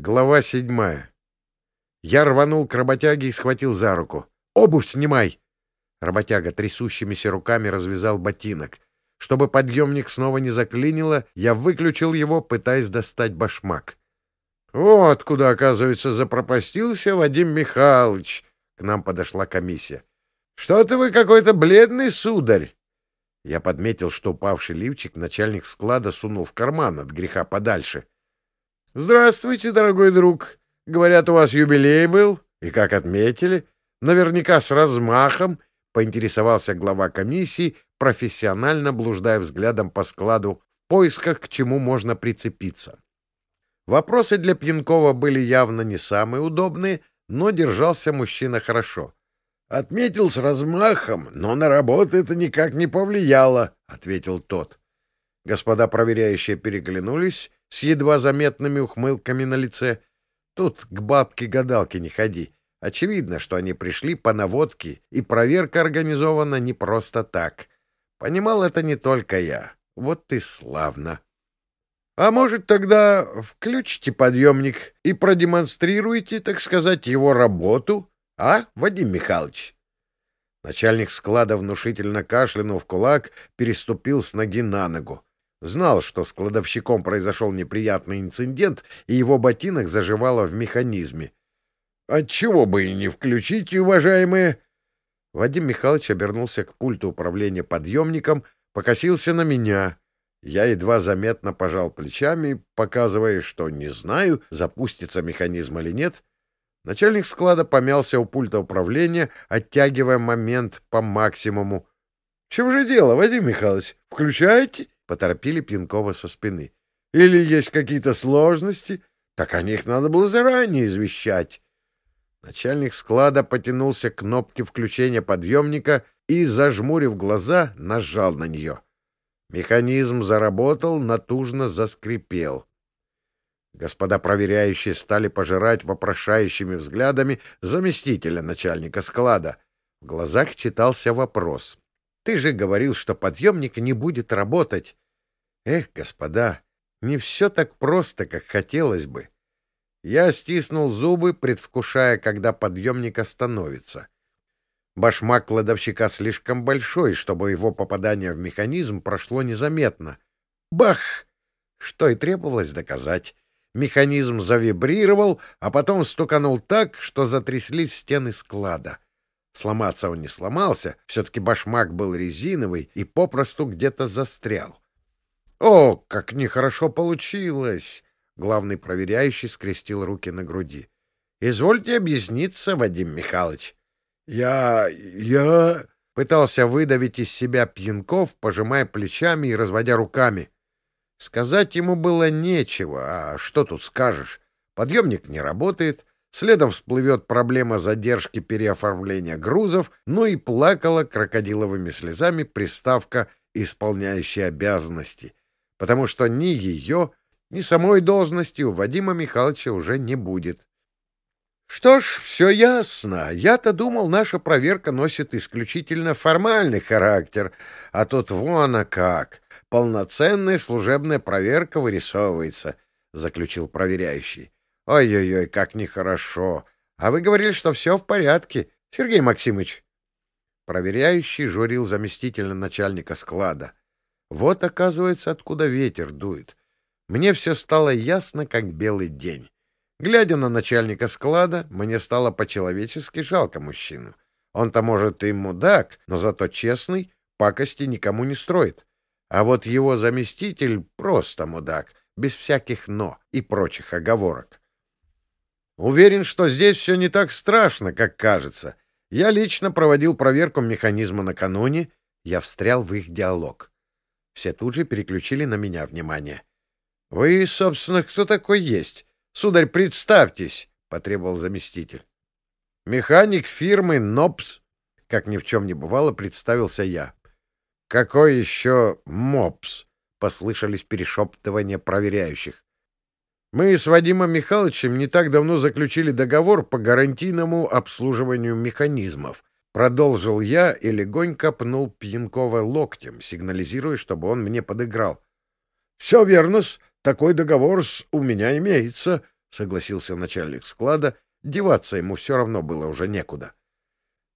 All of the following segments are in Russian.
Глава седьмая. Я рванул к работяге и схватил за руку. «Обувь снимай!» Работяга трясущимися руками развязал ботинок. Чтобы подъемник снова не заклинило, я выключил его, пытаясь достать башмак. «Вот куда, оказывается, запропастился Вадим Михайлович!» К нам подошла комиссия. «Что-то вы какой-то бледный, сударь!» Я подметил, что упавший лифчик начальник склада сунул в карман от греха подальше — «Здравствуйте, дорогой друг. Говорят, у вас юбилей был. И как отметили? Наверняка с размахом», — поинтересовался глава комиссии, профессионально блуждая взглядом по складу в поисках, к чему можно прицепиться. Вопросы для Пьянкова были явно не самые удобные, но держался мужчина хорошо. «Отметил с размахом, но на работу это никак не повлияло», — ответил тот. Господа проверяющие переглянулись с едва заметными ухмылками на лице. Тут к бабке-гадалке не ходи. Очевидно, что они пришли по наводке, и проверка организована не просто так. Понимал это не только я. Вот ты славно. А может, тогда включите подъемник и продемонстрируйте, так сказать, его работу, а, Вадим Михайлович? Начальник склада внушительно кашлянув кулак, переступил с ноги на ногу. Знал, что с кладовщиком произошел неприятный инцидент, и его ботинок заживало в механизме. «Отчего бы и не включить, уважаемые?» Вадим Михайлович обернулся к пульту управления подъемником, покосился на меня. Я едва заметно пожал плечами, показывая, что не знаю, запустится механизм или нет. Начальник склада помялся у пульта управления, оттягивая момент по максимуму. — чем же дело, Вадим Михайлович? Включаете? Поторопили Пьянкова со спины. Или есть какие-то сложности? Так о них надо было заранее извещать. Начальник склада потянулся к кнопке включения подъемника и, зажмурив глаза, нажал на нее. Механизм заработал, натужно заскрипел. Господа проверяющие стали пожирать вопрошающими взглядами заместителя начальника склада. В глазах читался вопрос. Ты же говорил, что подъемник не будет работать. Эх, господа, не все так просто, как хотелось бы. Я стиснул зубы, предвкушая, когда подъемник остановится. Башмак кладовщика слишком большой, чтобы его попадание в механизм прошло незаметно. Бах! Что и требовалось доказать. Механизм завибрировал, а потом стуканул так, что затряслись стены склада. Сломаться он не сломался, все-таки башмак был резиновый и попросту где-то застрял. «О, как нехорошо получилось!» Главный проверяющий скрестил руки на груди. «Извольте объясниться, Вадим Михайлович». «Я... я...» — пытался выдавить из себя Пьянков, пожимая плечами и разводя руками. Сказать ему было нечего, а что тут скажешь? Подъемник не работает, Следом всплывет проблема задержки переоформления грузов, ну и плакала крокодиловыми слезами приставка «исполняющая обязанности», потому что ни ее, ни самой должности у Вадима Михайловича уже не будет. Что ж, все ясно. Я-то думал, наша проверка носит исключительно формальный характер, а тут вон а как. Полноценная служебная проверка вырисовывается, — заключил проверяющий. Ой-ой-ой, как нехорошо. А вы говорили, что все в порядке, Сергей Максимович. Проверяющий журил заместительно начальника склада. Вот, оказывается, откуда ветер дует. Мне все стало ясно, как белый день. Глядя на начальника склада, мне стало по-человечески жалко мужчину. Он-то, может, и мудак, но зато честный, пакости никому не строит. А вот его заместитель просто мудак, без всяких «но» и прочих оговорок. Уверен, что здесь все не так страшно, как кажется. Я лично проводил проверку механизма накануне, я встрял в их диалог. Все тут же переключили на меня внимание. — Вы, собственно, кто такой есть? Сударь, представьтесь, — потребовал заместитель. — Механик фирмы «Нопс», — как ни в чем не бывало, представился я. — Какой еще «Мопс»? — послышались перешептывания проверяющих. Мы с Вадимом Михайловичем не так давно заключили договор по гарантийному обслуживанию механизмов. Продолжил я и легонько пнул Пьянкова локтем, сигнализируя, чтобы он мне подыграл. — Все верно. Такой договор у меня имеется, — согласился начальник склада. Деваться ему все равно было уже некуда.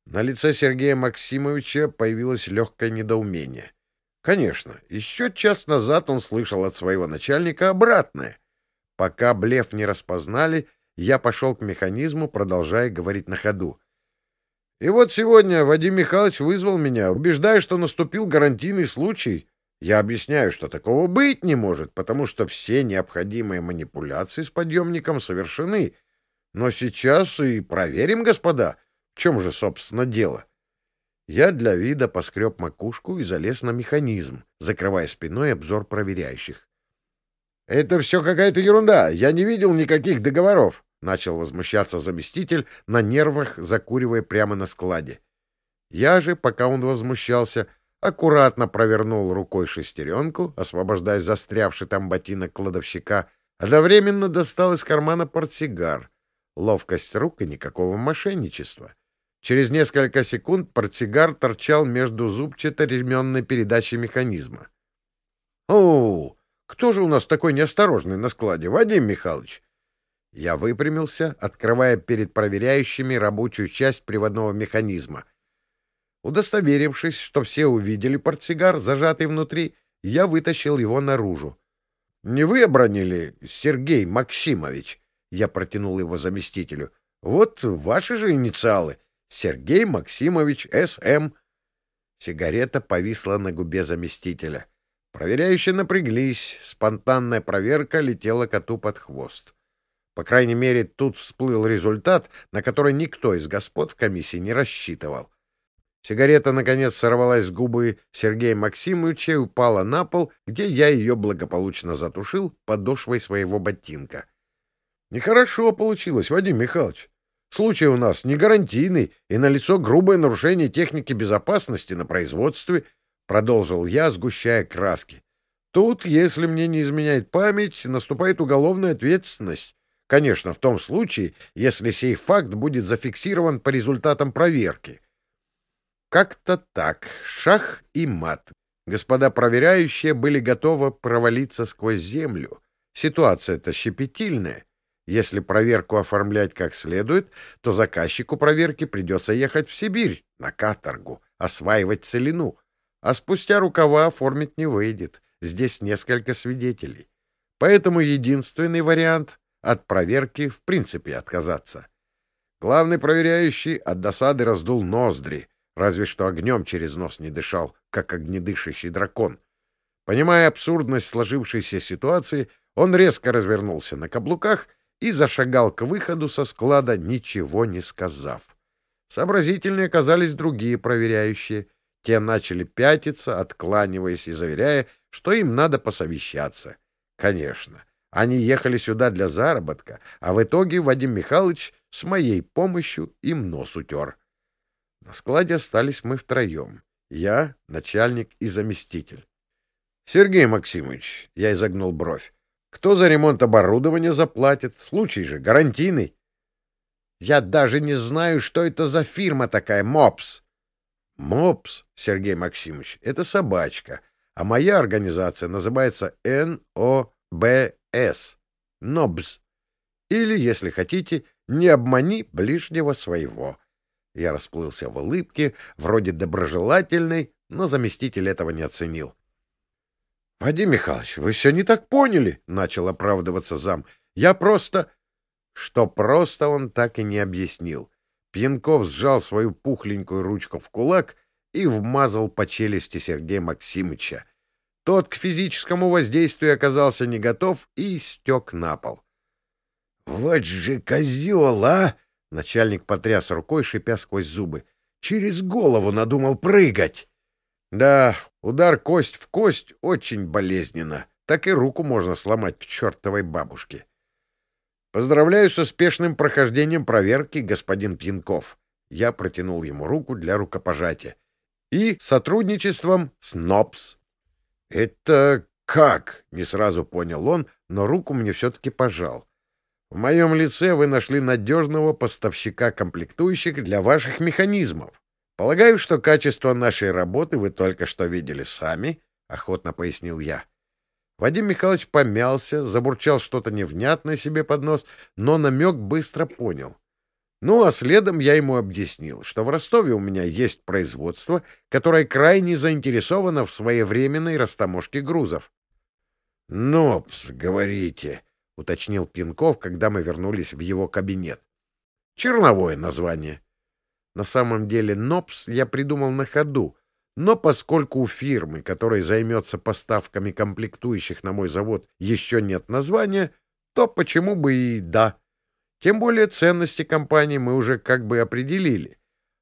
На лице Сергея Максимовича появилось легкое недоумение. Конечно, еще час назад он слышал от своего начальника обратное. Пока блеф не распознали, я пошел к механизму, продолжая говорить на ходу. И вот сегодня Вадим Михайлович вызвал меня, убеждая, что наступил гарантийный случай. Я объясняю, что такого быть не может, потому что все необходимые манипуляции с подъемником совершены. Но сейчас и проверим, господа, в чем же, собственно, дело. Я для вида поскреб макушку и залез на механизм, закрывая спиной обзор проверяющих. — Это все какая-то ерунда. Я не видел никаких договоров. — начал возмущаться заместитель, на нервах закуривая прямо на складе. Я же, пока он возмущался, аккуратно провернул рукой шестеренку, освобождая застрявший там ботинок кладовщика, одновременно достал из кармана портсигар. Ловкость рук и никакого мошенничества. Через несколько секунд портсигар торчал между зубчато-ременной передачей механизма. — О, кто же у нас такой неосторожный на складе, Вадим Михайлович? Я выпрямился, открывая перед проверяющими рабочую часть приводного механизма. Удостоверившись, что все увидели портсигар, зажатый внутри, я вытащил его наружу. — Не вы обронили, Сергей Максимович? Я протянул его заместителю. — Вот ваши же инициалы. Сергей Максимович, С.М. Сигарета повисла на губе заместителя. Проверяющие напряглись, спонтанная проверка летела коту под хвост. По крайней мере, тут всплыл результат, на который никто из господ комиссии не рассчитывал. Сигарета, наконец, сорвалась с губы Сергея Максимовича и упала на пол, где я ее благополучно затушил подошвой своего ботинка. Нехорошо получилось, Вадим Михайлович. Случай у нас не гарантийный, и налицо грубое нарушение техники безопасности на производстве, продолжил я, сгущая краски. Тут, если мне не изменяет память, наступает уголовная ответственность. Конечно, в том случае, если сей факт будет зафиксирован по результатам проверки. Как-то так, шах и мат. Господа проверяющие были готовы провалиться сквозь землю. Ситуация-то щепетильная. Если проверку оформлять как следует, то заказчику проверки придется ехать в Сибирь, на каторгу, осваивать целину. А спустя рукава оформить не выйдет. Здесь несколько свидетелей. Поэтому единственный вариант от проверки в принципе отказаться. Главный проверяющий от досады раздул ноздри, разве что огнем через нос не дышал, как огнедышащий дракон. Понимая абсурдность сложившейся ситуации, он резко развернулся на каблуках и зашагал к выходу со склада, ничего не сказав. Сообразительнее оказались другие проверяющие. Те начали пятиться, откланиваясь и заверяя, что им надо посовещаться. Конечно, они ехали сюда для заработка, а в итоге Вадим Михайлович с моей помощью им нос утер. На складе остались мы втроем. Я, начальник и заместитель. — Сергей Максимович, — я изогнул бровь, — кто за ремонт оборудования заплатит? Случай же гарантийный. — Я даже не знаю, что это за фирма такая, МОПС. — МОПС, Сергей Максимович, это собачка, а моя организация называется НОБ с. Нобс. Или, если хотите, не обмани ближнего своего. Я расплылся в улыбке, вроде доброжелательной, но заместитель этого не оценил. — Вадим Михайлович, вы все не так поняли, — начал оправдываться зам. — Я просто... Что просто он так и не объяснил. Пьянков сжал свою пухленькую ручку в кулак и вмазал по челюсти Сергея Максимыча. Тот к физическому воздействию оказался не готов и стек на пол. — Вот же козел, а! — начальник потряс рукой, шипя сквозь зубы. — Через голову надумал прыгать! Да, удар кость в кость очень болезненно. Так и руку можно сломать к чертовой бабушке. Поздравляю с успешным прохождением проверки, господин Пьянков. Я протянул ему руку для рукопожатия. И сотрудничеством с НОПС. «Это как?» — не сразу понял он, но руку мне все-таки пожал. «В моем лице вы нашли надежного поставщика комплектующих для ваших механизмов. Полагаю, что качество нашей работы вы только что видели сами», — охотно пояснил я. Вадим Михайлович помялся, забурчал что-то невнятное себе под нос, но намек быстро понял. Ну, а следом я ему объяснил, что в Ростове у меня есть производство, которое крайне заинтересовано в своевременной растаможке грузов. — Нопс, говорите, — уточнил Пинков, когда мы вернулись в его кабинет. — Черновое название. На самом деле НОПС я придумал на ходу, но поскольку у фирмы, которая займется поставками комплектующих на мой завод, еще нет названия, то почему бы и да. Тем более ценности компании мы уже как бы определили.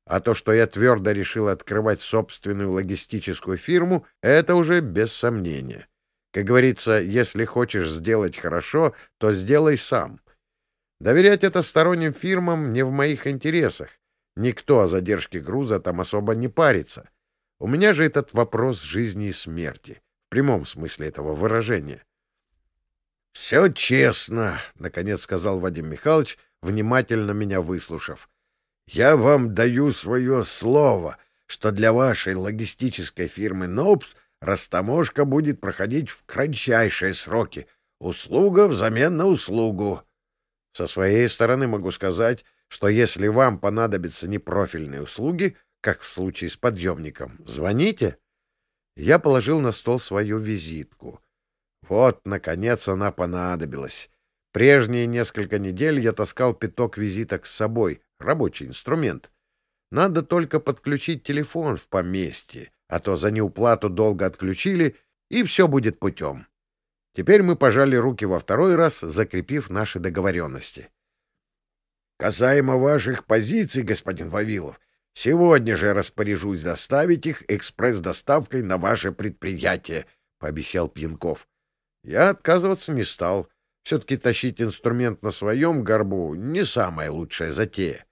А то, что я твердо решил открывать собственную логистическую фирму, это уже без сомнения. Как говорится, если хочешь сделать хорошо, то сделай сам. Доверять это сторонним фирмам не в моих интересах. Никто о задержке груза там особо не парится. У меня же этот вопрос жизни и смерти, в прямом смысле этого выражения. — Все честно, — наконец сказал Вадим Михайлович, внимательно меня выслушав. — Я вам даю свое слово, что для вашей логистической фирмы «Нопс» растаможка будет проходить в кратчайшие сроки. Услуга взамен на услугу. Со своей стороны могу сказать, что если вам понадобятся непрофильные услуги, как в случае с подъемником, звоните. Я положил на стол свою визитку — вот, наконец, она понадобилась. Прежние несколько недель я таскал пяток визиток с собой, рабочий инструмент. Надо только подключить телефон в поместье, а то за неуплату долго отключили, и все будет путем. Теперь мы пожали руки во второй раз, закрепив наши договоренности. — Касаемо ваших позиций, господин Вавилов, сегодня же распоряжусь доставить их экспресс-доставкой на ваше предприятие, — пообещал Пьянков. Я отказываться не стал. Все-таки тащить инструмент на своем горбу — не самая лучшая затея.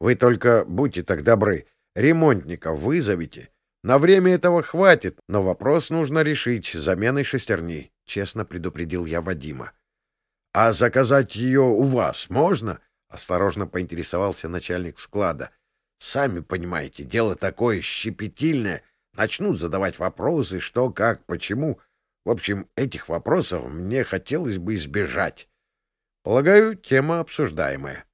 Вы только будьте так добры, ремонтника вызовите. На время этого хватит, но вопрос нужно решить заменой шестерни, — честно предупредил я Вадима. — А заказать ее у вас можно? — осторожно поинтересовался начальник склада. — Сами понимаете, дело такое щепетильное. Начнут задавать вопросы, что, как, почему — в общем, этих вопросов мне хотелось бы избежать. Полагаю, тема обсуждаемая.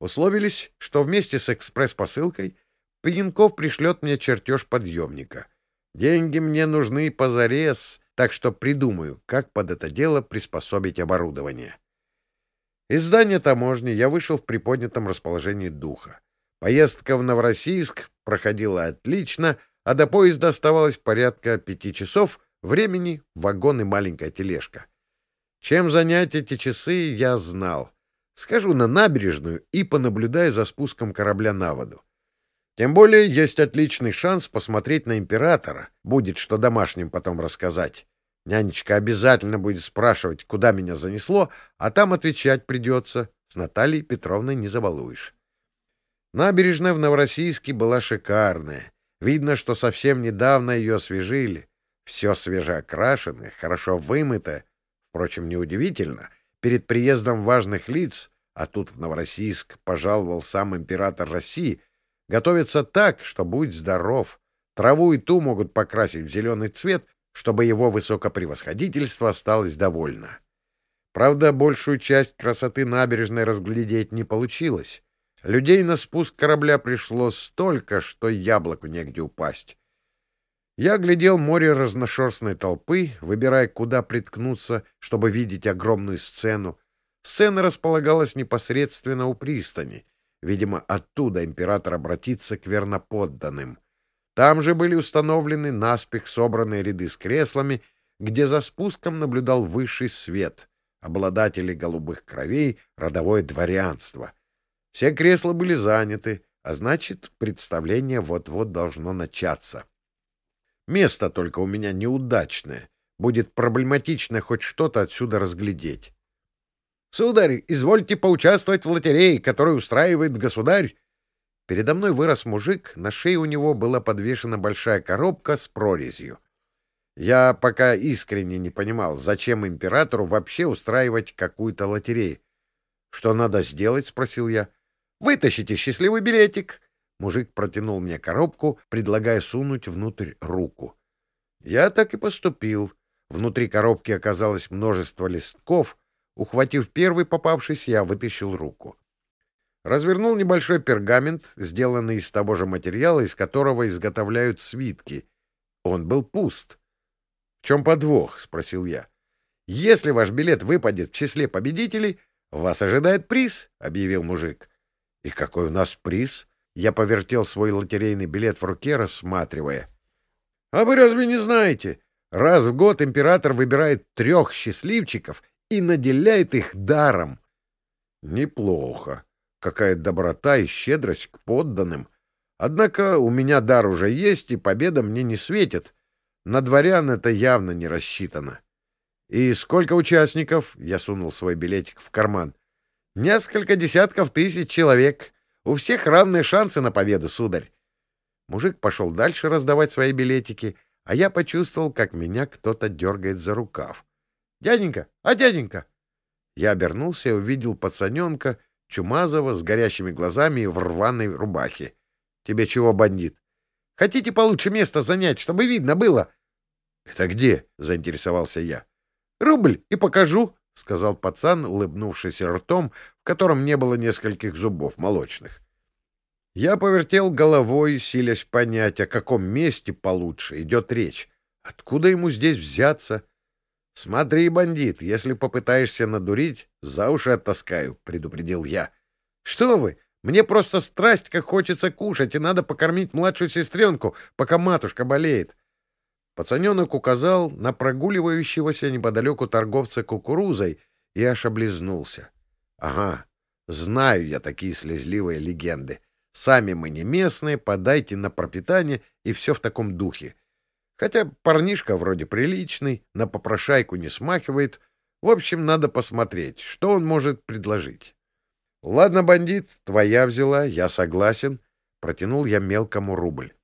Условились, что вместе с экспресс-посылкой Пьянков пришлет мне чертеж подъемника. Деньги мне нужны позарез, так что придумаю, как под это дело приспособить оборудование. Из здания таможни я вышел в приподнятом расположении духа. Поездка в Новороссийск проходила отлично, а до поезда оставалось порядка пяти часов, Времени — вагон и маленькая тележка. Чем занять эти часы, я знал. Схожу на набережную и понаблюдаю за спуском корабля на воду. Тем более есть отличный шанс посмотреть на императора. Будет что домашним потом рассказать. Нянечка обязательно будет спрашивать, куда меня занесло, а там отвечать придется. С Натальей Петровной не забалуешь. Набережная в Новороссийске была шикарная. Видно, что совсем недавно ее освежили. Все свежеокрашено, хорошо вымыто. Впрочем, неудивительно. Перед приездом важных лиц, а тут в Новороссийск пожаловал сам император России, готовится так, что будь здоров. Траву и ту могут покрасить в зеленый цвет, чтобы его высокопревосходительство осталось довольно. Правда, большую часть красоты набережной разглядеть не получилось. Людей на спуск корабля пришло столько, что яблоку негде упасть. Я глядел море разношерстной толпы, выбирая, куда приткнуться, чтобы видеть огромную сцену. Сцена располагалась непосредственно у пристани. Видимо, оттуда император обратится к верноподданным. Там же были установлены наспех собранные ряды с креслами, где за спуском наблюдал высший свет, обладатели голубых кровей, родовое дворянство. Все кресла были заняты, а значит, представление вот-вот должно начаться. Место только у меня неудачное. Будет проблематично хоть что-то отсюда разглядеть. — Сударь, извольте поучаствовать в лотерее, которую устраивает государь. Передо мной вырос мужик, на шее у него была подвешена большая коробка с прорезью. Я пока искренне не понимал, зачем императору вообще устраивать какую-то лотерею. — Что надо сделать? — спросил я. — Вытащите счастливый билетик. Мужик протянул мне коробку, предлагая сунуть внутрь руку. Я так и поступил. Внутри коробки оказалось множество листков. Ухватив первый попавшийся, я вытащил руку. Развернул небольшой пергамент, сделанный из того же материала, из которого изготовляют свитки. Он был пуст. — В чем подвох? — спросил я. — Если ваш билет выпадет в числе победителей, вас ожидает приз, — объявил мужик. — И какой у нас приз? Я повертел свой лотерейный билет в руке, рассматривая. — А вы разве не знаете? Раз в год император выбирает трех счастливчиков и наделяет их даром. — Неплохо какая доброта и щедрость к подданным. Однако у меня дар уже есть, и победа мне не светит. На дворян это явно не рассчитано. «И сколько участников?» — я сунул свой билетик в карман. «Несколько десятков тысяч человек. У всех равные шансы на победу, сударь». Мужик пошел дальше раздавать свои билетики, а я почувствовал, как меня кто-то дергает за рукав. «Дяденька! А дяденька!» Я обернулся и увидел пацаненка, Чумазова с горящими глазами и в рваной рубахе. — Тебе чего, бандит? — Хотите получше место занять, чтобы видно было? — Это где? — заинтересовался я. — Рубль и покажу, — сказал пацан, улыбнувшись ртом, в котором не было нескольких зубов молочных. Я повертел головой, силясь понять, о каком месте получше идет речь. Откуда ему здесь взяться? — Смотри, бандит, если попытаешься надурить, за уши оттаскаю, — предупредил я. — Что вы? Мне просто страсть, как хочется кушать, и надо покормить младшую сестренку, пока матушка болеет. Пацаненок указал на прогуливающегося неподалеку торговца кукурузой и аж облизнулся. — Ага, знаю я такие слезливые легенды. Сами мы не местные, подайте на пропитание, и все в таком духе. — Хотя парнишка вроде приличный, на попрошайку не смахивает. В общем, надо посмотреть, что он может предложить. — Ладно, бандит, твоя взяла, я согласен. Протянул я мелкому рубль.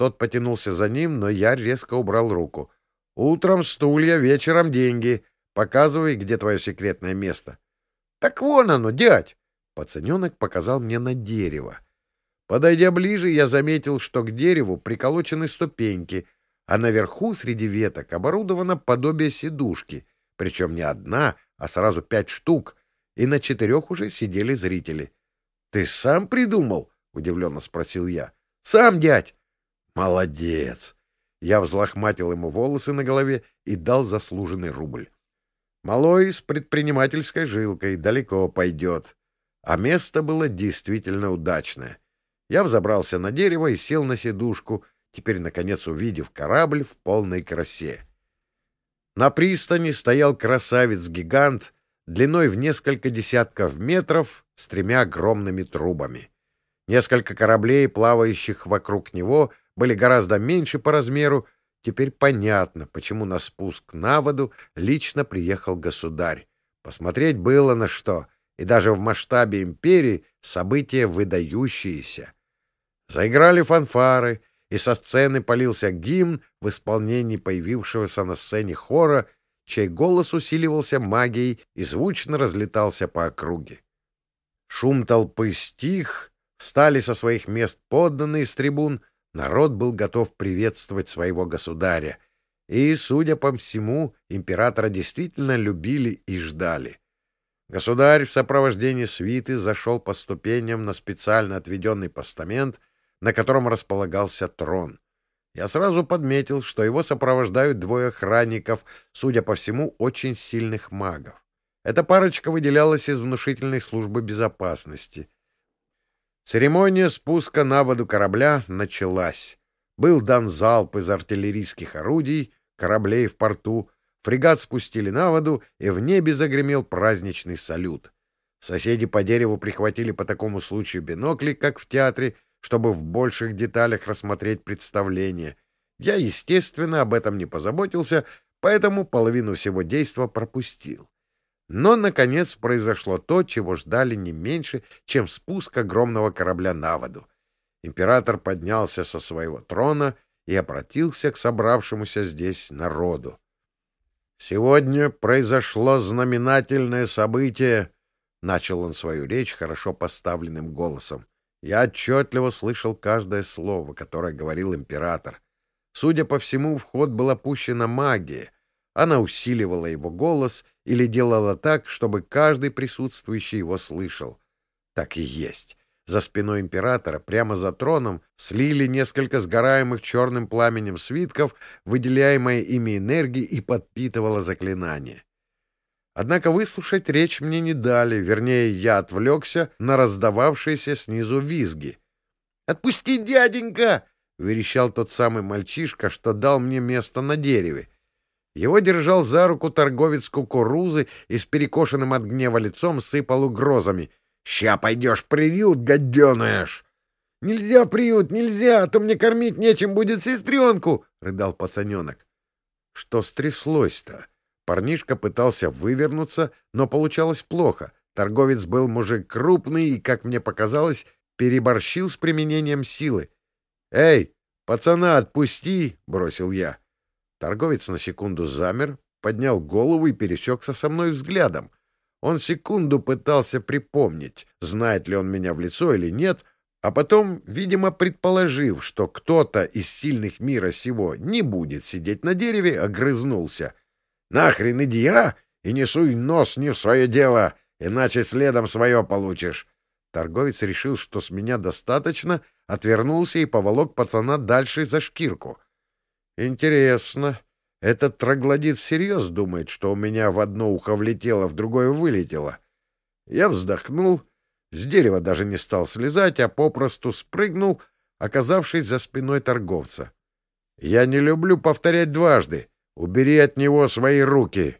Тот потянулся за ним, но я резко убрал руку. — Утром стулья, вечером деньги. Показывай, где твое секретное место. — Так вон оно, дядь! Пацаненок показал мне на дерево. Подойдя ближе, я заметил, что к дереву приколочены ступеньки — а наверху среди веток оборудовано подобие сидушки, причем не одна, а сразу пять штук, и на четырех уже сидели зрители. — Ты сам придумал? — удивленно спросил я. — Сам, дядь! — Молодец! Я взлохматил ему волосы на голове и дал заслуженный рубль. Малой с предпринимательской жилкой далеко пойдет. А место было действительно удачное. Я взобрался на дерево и сел на сидушку — теперь, наконец, увидев корабль в полной красе. На пристани стоял красавец-гигант длиной в несколько десятков метров с тремя огромными трубами. Несколько кораблей, плавающих вокруг него, были гораздо меньше по размеру. Теперь понятно, почему на спуск на воду лично приехал государь. Посмотреть было на что, и даже в масштабе империи события выдающиеся. Заиграли фанфары — и со сцены полился гимн в исполнении появившегося на сцене хора, чей голос усиливался магией и звучно разлетался по округе. Шум толпы стих, встали со своих мест подданные с трибун, народ был готов приветствовать своего государя, и, судя по всему, императора действительно любили и ждали. Государь в сопровождении свиты зашел по ступеням на специально отведенный постамент — на котором располагался трон. Я сразу подметил, что его сопровождают двое охранников, судя по всему, очень сильных магов. Эта парочка выделялась из внушительной службы безопасности. Церемония спуска на воду корабля началась. Был дан залп из артиллерийских орудий, кораблей в порту, фрегат спустили на воду, и в небе загремел праздничный салют. Соседи по дереву прихватили по такому случаю бинокли, как в театре, чтобы в больших деталях рассмотреть представление. Я, естественно, об этом не позаботился, поэтому половину всего действа пропустил. Но, наконец, произошло то, чего ждали не меньше, чем спуск огромного корабля на воду. Император поднялся со своего трона и обратился к собравшемуся здесь народу. «Сегодня произошло знаменательное событие», — начал он свою речь хорошо поставленным голосом. Я отчетливо слышал каждое слово, которое говорил император. Судя по всему, в ход была пущена магия, Она усиливала его голос или делала так, чтобы каждый присутствующий его слышал. Так и есть. За спиной императора, прямо за троном, слили несколько сгораемых черным пламенем свитков, выделяемая ими энергии и подпитывала заклинание. Однако выслушать речь мне не дали, вернее, я отвлекся на раздававшиеся снизу визги. «Отпусти, дяденька!» — верещал тот самый мальчишка, что дал мне место на дереве. Его держал за руку торговец кукурузы и с перекошенным от гнева лицом сыпал угрозами. «Ща пойдешь в приют, гаденыш!» «Нельзя в приют, нельзя, а то мне кормить нечем будет сестренку!» — рыдал пацаненок. «Что стряслось-то?» Парнишка пытался вывернуться, но получалось плохо. Торговец был мужик крупный и, как мне показалось, переборщил с применением силы. «Эй, пацана отпусти!» — бросил я. Торговец на секунду замер, поднял голову и пересекся со мной взглядом. Он секунду пытался припомнить, знает ли он меня в лицо или нет, а потом, видимо, предположив, что кто-то из сильных мира сего не будет сидеть на дереве, огрызнулся. «Нахрен иди, а! И не суй нос не в свое дело, иначе следом свое получишь!» Торговец решил, что с меня достаточно, отвернулся и поволок пацана дальше за шкирку. Интересно. Этот троглодит всерьез думает, что у меня в одно ухо влетело, в другое вылетело. Я вздохнул, с дерева даже не стал слезать, а попросту спрыгнул, оказавшись за спиной торговца. Я не люблю повторять дважды. Убери от него свои руки.